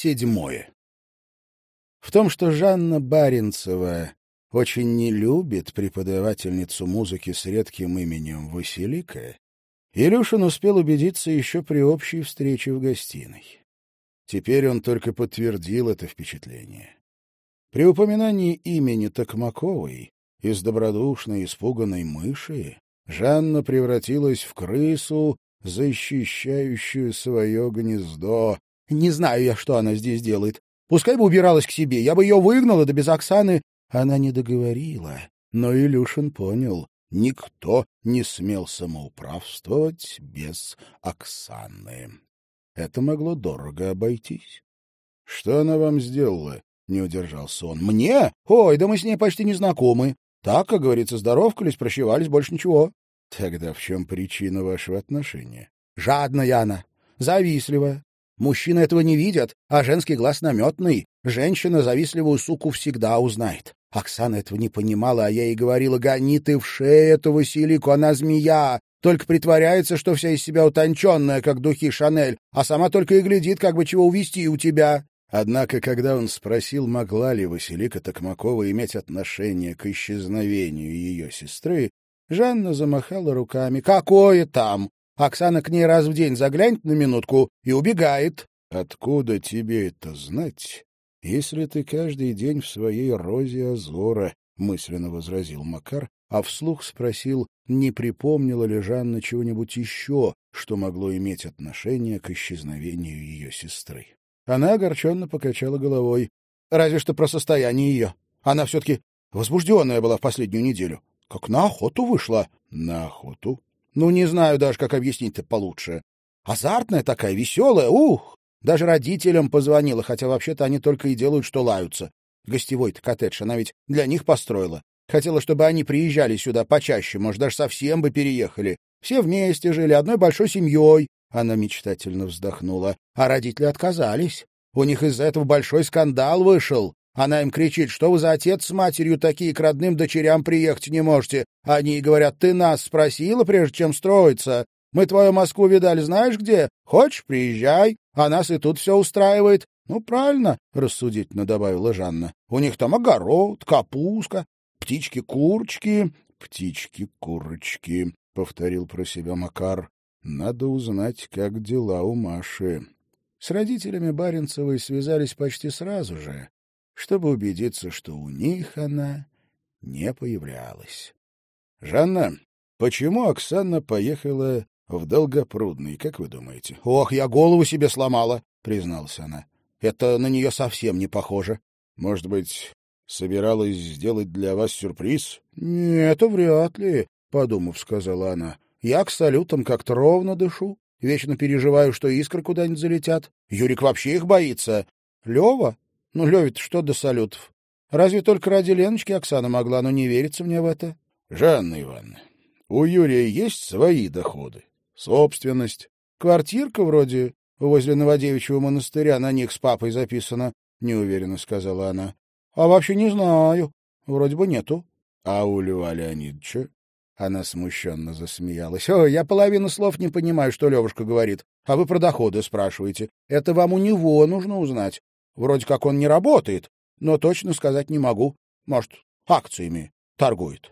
седьмое. В том, что Жанна Баренцева очень не любит преподавательницу музыки с редким именем Василика, Илюшин успел убедиться еще при общей встрече в гостиной. Теперь он только подтвердил это впечатление. При упоминании имени Токмаковой из добродушной испуганной мыши Жанна превратилась в крысу, защищающую свое гнездо. «Не знаю я, что она здесь делает. Пускай бы убиралась к себе, я бы ее выгнала, да без Оксаны...» Она не договорила, но Илюшин понял, никто не смел самоуправствовать без Оксаны. Это могло дорого обойтись. — Что она вам сделала? — не удержался он. — Мне? Ой, да мы с ней почти не знакомы. Так, как говорится, здоровкались, прощевались, больше ничего. — Тогда в чем причина вашего отношения? — Жадная она, завистливая. Мужчины этого не видят, а женский глаз наметный. Женщина завистливую суку всегда узнает. Оксана этого не понимала, а я ей говорила, гони ты в шею эту Василику, она змея, только притворяется, что вся из себя утонченная, как духи Шанель, а сама только и глядит, как бы чего увести у тебя. Однако, когда он спросил, могла ли Василика Токмакова иметь отношение к исчезновению ее сестры, Жанна замахала руками. «Какое там? Оксана к ней раз в день заглянет на минутку и убегает». «Откуда тебе это знать, если ты каждый день в своей розе Азора?» — мысленно возразил Макар, а вслух спросил, не припомнила ли Жанна чего-нибудь еще, что могло иметь отношение к исчезновению ее сестры. Она огорченно покачала головой. «Разве что про состояние ее. Она все-таки возбужденная была в последнюю неделю. Как на охоту вышла. На охоту? Ну, не знаю даже, как объяснить-то получше. Азартная такая, веселая, ух! Даже родителям позвонила, хотя вообще-то они только и делают, что лаются. Гостевой-то коттедж она ведь для них построила. Хотела, чтобы они приезжали сюда почаще, может, даже совсем бы переехали. Все вместе жили, одной большой семьей. Она мечтательно вздохнула. А родители отказались. У них из-за этого большой скандал вышел. Она им кричит, что вы за отец с матерью такие к родным дочерям приехать не можете. Они говорят, ты нас спросила, прежде чем строиться. Мы твою Москву видали знаешь где? Хочешь, приезжай. А нас и тут все устраивает. Ну, правильно, — рассудительно добавила Жанна. У них там огород, капуска, птички-курочки. Птички-курочки, — повторил про себя Макар. Надо узнать, как дела у Маши. С родителями Баренцевой связались почти сразу же чтобы убедиться, что у них она не появлялась. — Жанна, почему Оксана поехала в Долгопрудный, как вы думаете? — Ох, я голову себе сломала, — призналась она. — Это на нее совсем не похоже. — Может быть, собиралась сделать для вас сюрприз? — Нет, вряд ли, — подумав, сказала она. — Я к салютам как-то ровно дышу. Вечно переживаю, что искры куда-нибудь залетят. Юрик вообще их боится. Лева ну, Левит, что до салютов? Разве только ради Леночки Оксана могла, но не верится мне в это. Жанна Ивановна, у Юрия есть свои доходы? Собственность? Квартирка вроде возле Новодевичьего монастыря на них с папой записана, — неуверенно сказала она. — А вообще не знаю. Вроде бы нету. — А у Льва Леонидовича? Она смущенно засмеялась. — О, я половину слов не понимаю, что Левушка говорит. А вы про доходы спрашиваете. Это вам у него нужно узнать. Вроде как он не работает, но точно сказать не могу. Может, акциями торгует.